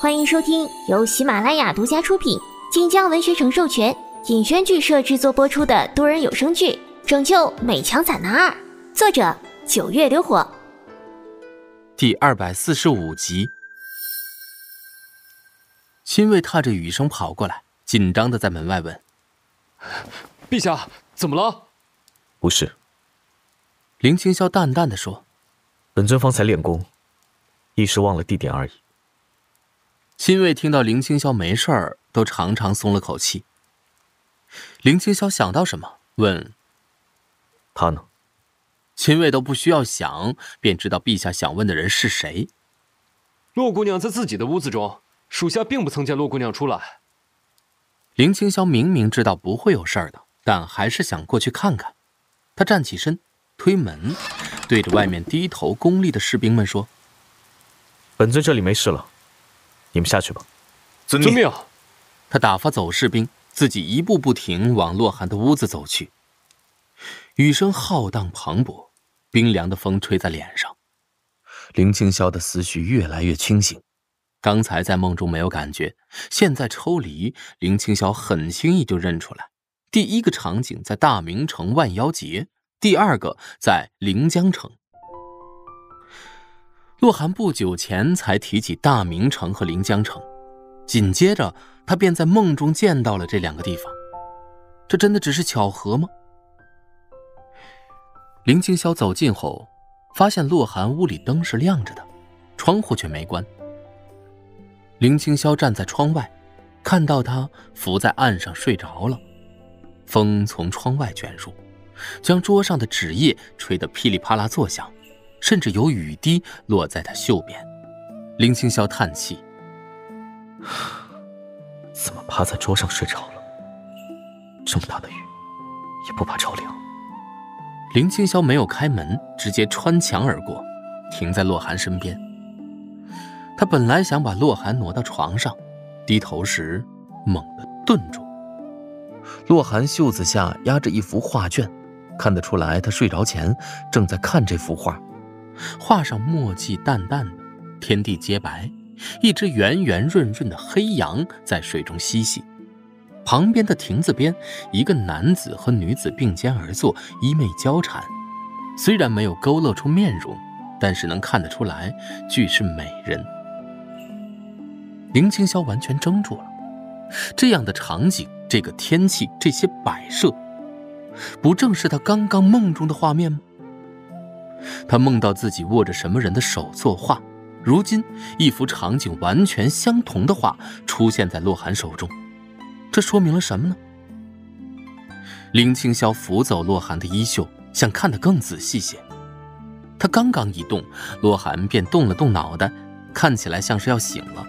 欢迎收听由喜马拉雅独家出品、晋江文学城授权、尹轩剧社制作播出的多人有声剧《拯救美强惨男二》，作者九月流火，第二百四十五集。亲卫踏着雨声跑过来，紧张的在门外问：“陛下，怎么了？”“不是。”林清霄淡淡的说：“本尊方才练功，一时忘了地点而已。”亲卫听到林清霄没事儿，都长长松了口气。林清霄想到什么，问：“他呢？”亲卫都不需要想，便知道陛下想问的人是谁。洛姑娘在自己的屋子中，属下并不曾见洛姑娘出来。林清霄明明知道不会有事儿的，但还是想过去看看。他站起身，推门，对着外面低头恭立的士兵们说：“本尊这里没事了。”你们下去吧，遵命。他打发走士兵，自己一步不停往洛寒的屋子走去。雨声浩荡磅礴，冰凉的风吹在脸上。林清霄的思绪越来越清醒。刚才在梦中没有感觉，现在抽离，林清霄很轻易就认出来。第一个场景在大明城万妖节，第二个在临江城。洛寒不久前才提起大明城和临江城，紧接着他便在梦中见到了这两个地方。这真的只是巧合吗？林清霄走近后，发现洛寒屋里灯是亮着的，窗户却没关。林清霄站在窗外，看到他伏在岸上睡着了，风从窗外卷入，将桌上的纸页吹得噼里啪啦作响。甚至有雨滴落在他袖边，林清霄叹气：“怎么趴在桌上睡着了？这么大的雨，也不怕着凉？”林清霄没有开门，直接穿墙而过，停在洛寒身边。他本来想把洛寒挪到床上，低头时猛地顿住。洛寒袖子下压着一幅画卷，看得出来他睡着前正在看这幅画。画上墨迹淡淡的，天地皆白，一只圆圆润润的黑羊在水中嬉戏。旁边的亭子边，一个男子和女子并肩而坐，衣袂交缠。虽然没有勾勒出面容，但是能看得出来，俱是美人。林青霄完全怔住了，这样的场景，这个天气，这些摆设，不正是他刚刚梦中的画面吗？他梦到自己握着什么人的手作画，如今一幅场景完全相同的画出现在洛寒手中，这说明了什么呢？林青霄扶走洛寒的衣袖，想看得更仔细些。他刚刚一动，洛寒便动了动脑袋，看起来像是要醒了。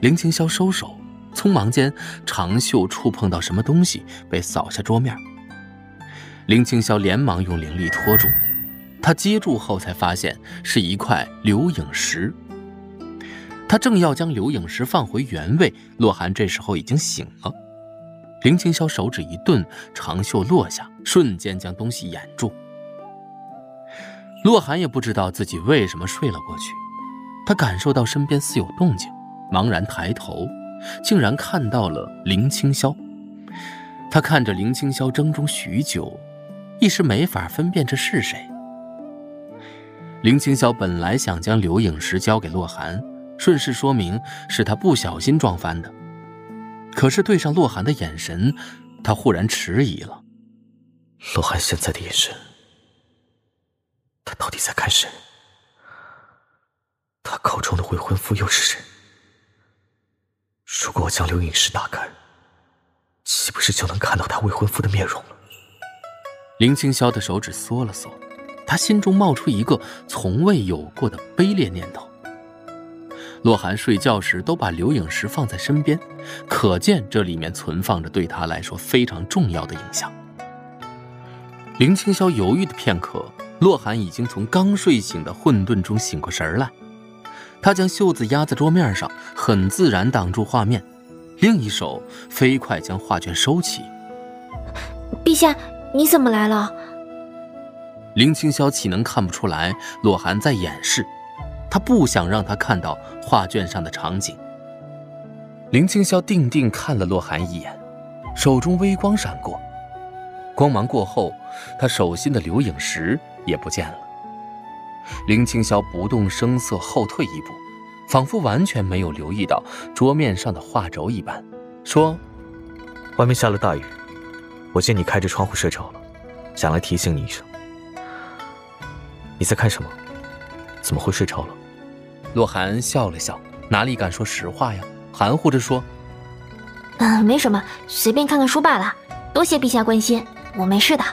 林青霄收手，匆忙间长袖触碰到什么东西，被扫下桌面。林青霄连忙用灵力拖住。他接住后，才发现是一块流影石。他正要将流影石放回原位，洛寒这时候已经醒了。林青霄手指一顿，长袖落下，瞬间将东西掩住。洛寒也不知道自己为什么睡了过去，他感受到身边似有动静，茫然抬头，竟然看到了林青霄。他看着林青霄怔中许久，一时没法分辨这是谁。林青霄本来想将刘影石交给洛寒，顺势说明是他不小心撞翻的。可是对上洛寒的眼神，他忽然迟疑了。洛寒现在的眼神，他到底在看谁？他口中的未婚夫又是谁？如果我将留影石打开，岂不是就能看到他未婚夫的面容了？林青霄的手指缩了缩。他心中冒出一个从未有过的卑劣念头。洛寒睡觉时都把刘影石放在身边，可见这里面存放着对他来说非常重要的影像。林青霄犹豫的片刻，洛寒已经从刚睡醒的混沌中醒过神来。他将袖子压在桌面上，很自然挡住画面，另一手飞快将画卷收起。陛下，你怎么来了？林青霄岂能看不出来洛寒在掩饰？他不想让他看到画卷上的场景。林青霄定定看了洛寒一眼，手中微光闪过，光芒过后，他手心的留影石也不见了。林青霄不动声色后退一步，仿佛完全没有留意到桌面上的画轴一般，说：“外面下了大雨，我见你开着窗户睡着了，想来提醒你一声。你在看什么？怎么会睡着了？”洛寒笑了笑，哪里敢说实话呀？含糊着说：“嗯，没什么，随便看看书罢了。多谢陛下关心，我没事的。”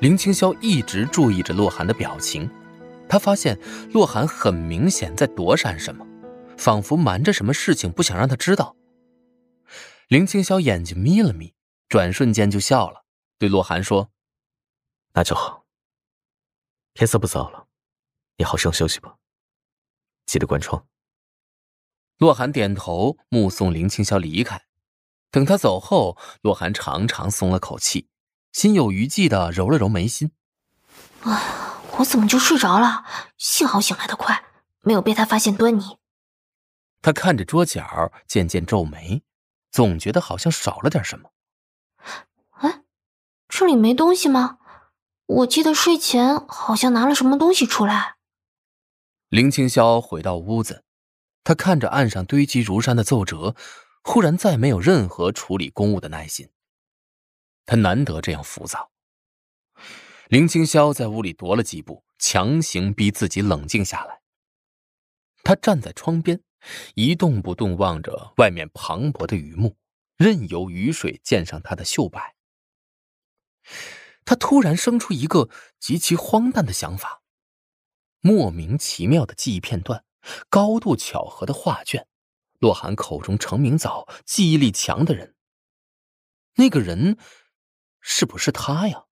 林青霄一直注意着洛寒的表情，他发现洛寒很明显在躲闪什么，仿佛瞒着什么事情不想让他知道。林青霄眼睛眯了眯，转瞬间就笑了，对洛寒说：“那就好。天色不早了，你好生休息吧，记得关窗。”洛寒点头，目送林青霄离开。等他走后，洛寒长长松了口气，心有余悸的揉了揉眉心。哎，我怎么就睡着了？幸好醒来的快，没有被他发现端倪。他看着桌角，渐渐皱眉，总觉得好像少了点什么。哎，这里没东西吗？我记得睡前好像拿了什么东西出来。林青霄回到屋子。他看着案上堆积如山的奏折，忽然再没有任何处理公务的耐心。他难得这样浮躁。林青霄在屋里踱了几步，强行逼自己冷静下来。他站在窗边，一动不动望着外面磅礴的雨幕，任由雨水溅上他的袖摆。他突然生出一个极其荒诞的想法：莫名其妙的记忆片段。高度巧合的画卷，洛寒口中成名早、记忆力强的人，那个人是不是他呀？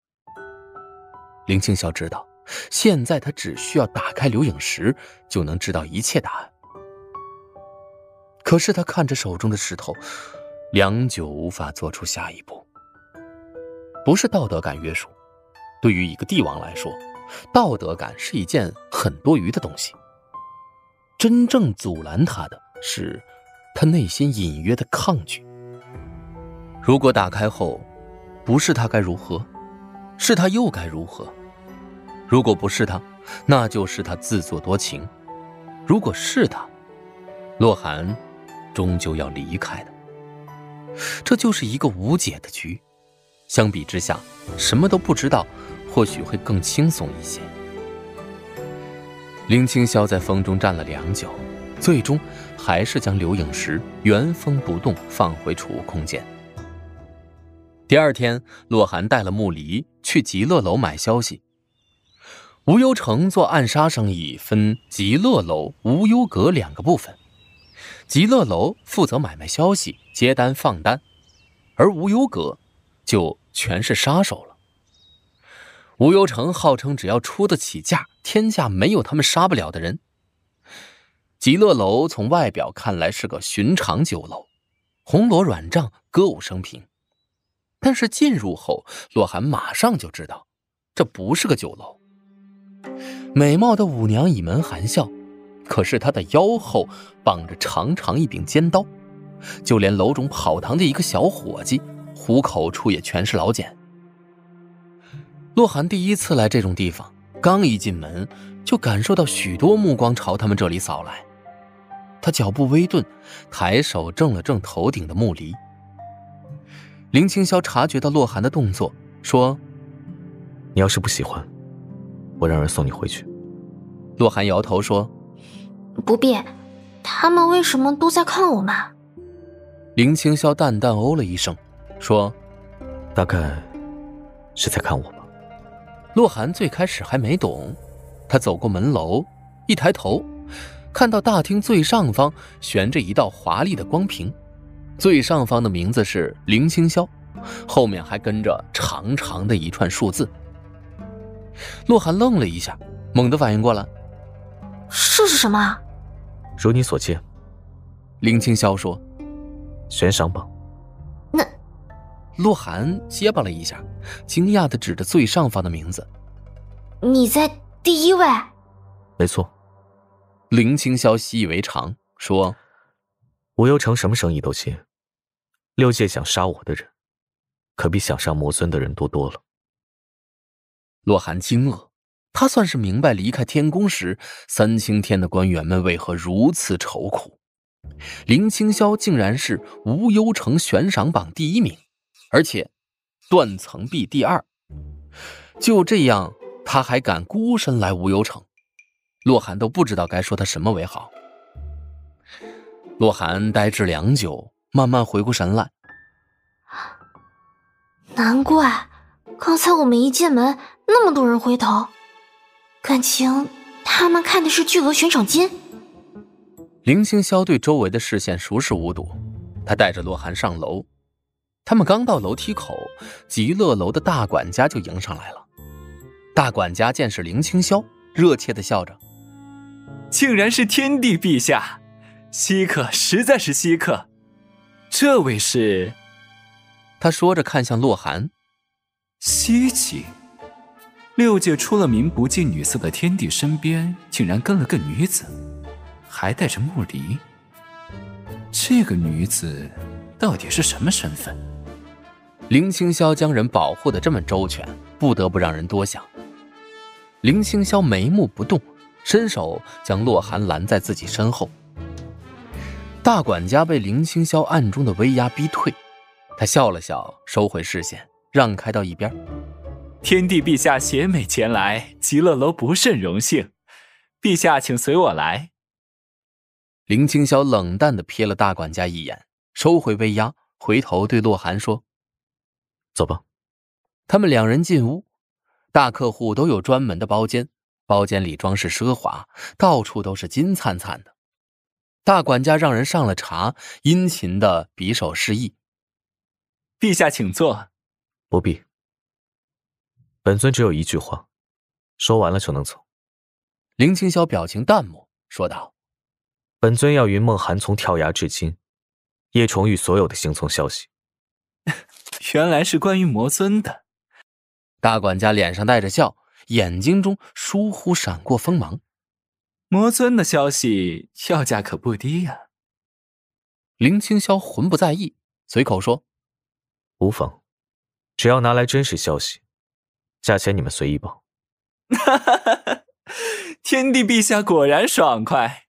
林青霄知道，现在他只需要打开留影石，就能知道一切答案。可是他看着手中的石头，良久无法做出下一步。不是道德感约束，对于一个帝王来说，道德感是一件很多余的东西。真正阻拦他的是，他内心隐约的抗拒。如果打开后，不是他该如何？是他又该如何？如果不是他，那就是他自作多情；如果是他，洛寒终究要离开的。这就是一个无解的局。相比之下，什么都不知道，或许会更轻松一些。林青霄在风中站了良久，最终还是将留影石原封不动放回储物空间。第二天，洛寒带了木离去极乐楼买消息。无忧城做暗杀生意，分极乐楼、无忧阁两个部分。极乐楼负责买卖消息、接单放单，而无忧阁就全是杀手了。无忧城号称只要出得起价，天下没有他们杀不了的人。极乐楼从外表看来是个寻常酒楼，红罗软帐，歌舞升平。但是进入后，洛寒马上就知道，这不是个酒楼。美貌的舞娘倚门含笑，可是她的腰后绑着长长一柄尖刀，就连楼中跑堂的一个小伙计，虎口处也全是老茧。洛寒第一次来这种地方，刚一进门就感受到许多目光朝他们这里扫来。他脚步微顿，抬手正了正头顶的木犁。林青霄察觉到洛寒的动作，说：“你要是不喜欢，我让人送你回去。”洛寒摇头说：“不必。他们为什么都在看我们？”林青霄淡淡哦了一声，说：“大概是在看我吧。”洛寒最开始还没懂，他走过门楼，一抬头，看到大厅最上方悬着一道华丽的光屏，最上方的名字是林清霄，后面还跟着长长的一串数字。洛寒愣了一下，猛地反应过来，这是什么？如你所见，林清霄说：“悬赏榜。”洛寒结巴了一下，惊讶的指着最上方的名字：“你在第一位？”“没错，林青霄习以为常说：“无忧城什么生意都接，六界想杀我的人，可比想杀魔尊的人多多了。”洛寒惊愕，他算是明白离开天宫时，三清天的官员们为何如此愁苦。林青霄竟然是无忧城悬赏榜第一名，而且断层壁第二。就这样，他还敢孤身来无忧城？洛寒都不知道该说他什么为好。洛寒呆滞良久，慢慢回过神来。难怪刚才我们一进门，那么多人回头，感情他们看的是巨额悬赏金。林青霄对周围的视线熟视无睹，他带着洛寒上楼。他们刚到楼梯口，极乐楼的大管家就迎上来了。大管家见是林清霄，热切的笑着：“竟然是天帝陛下，稀客，实在是稀客。这位是？”他说着看向洛寒：“稀奇，六界出了名不近女色的天帝身边，竟然跟了个女子。”还带着木离，这个女子到底是什么身份？林青霄将人保护的这么周全，不得不让人多想。林青霄眉目不动，伸手将洛寒拦在自己身后。大管家被林青霄暗中的威压逼退，他笑了笑，收回视线，让开到一边。天帝陛下携美前来，极乐楼不甚荣幸，陛下请随我来。林青霄冷淡的瞥了大管家一眼，收回威压，回头对洛寒说：“走吧。”他们两人进屋，大客户都有专门的包间，包间里装饰奢华，到处都是金灿灿的。大管家让人上了茶，殷勤的比手示意：“陛下请坐。”“不必。”本尊只有一句话，说完了就能走。林青霄表情淡漠，说道。本尊要云梦寒从跳崖至今，叶重玉所有的行踪消息。原来是关于魔尊的。大管家脸上带着笑，眼睛中疏忽闪过锋芒。魔尊的消息要价可不低呀。林青霄浑不在意，随口说：“无妨，只要拿来真实消息，价钱你们随意报。”哈哈哈哈！天帝陛下果然爽快。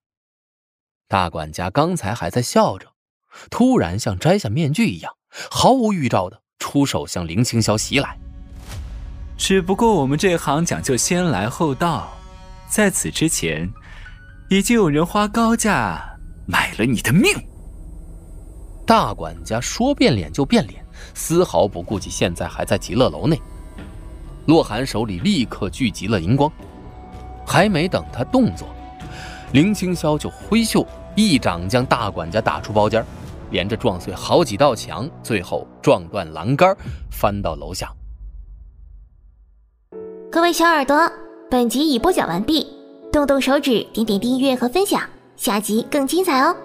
大管家刚才还在笑着，突然像摘下面具一样，毫无预兆的出手向林青霄袭来。只不过我们这行讲究先来后到，在此之前，已经有人花高价买了你的命。大管家说变脸就变脸，丝毫不顾及现在还在极乐楼内。洛寒手里立刻聚集了银光，还没等他动作。林青霄就挥袖一掌将大管家打出包间，连着撞碎好几道墙，最后撞断栏杆，翻到楼下。各位小耳朵，本集已播讲完毕，动动手指，点点订阅和分享，下集更精彩哦！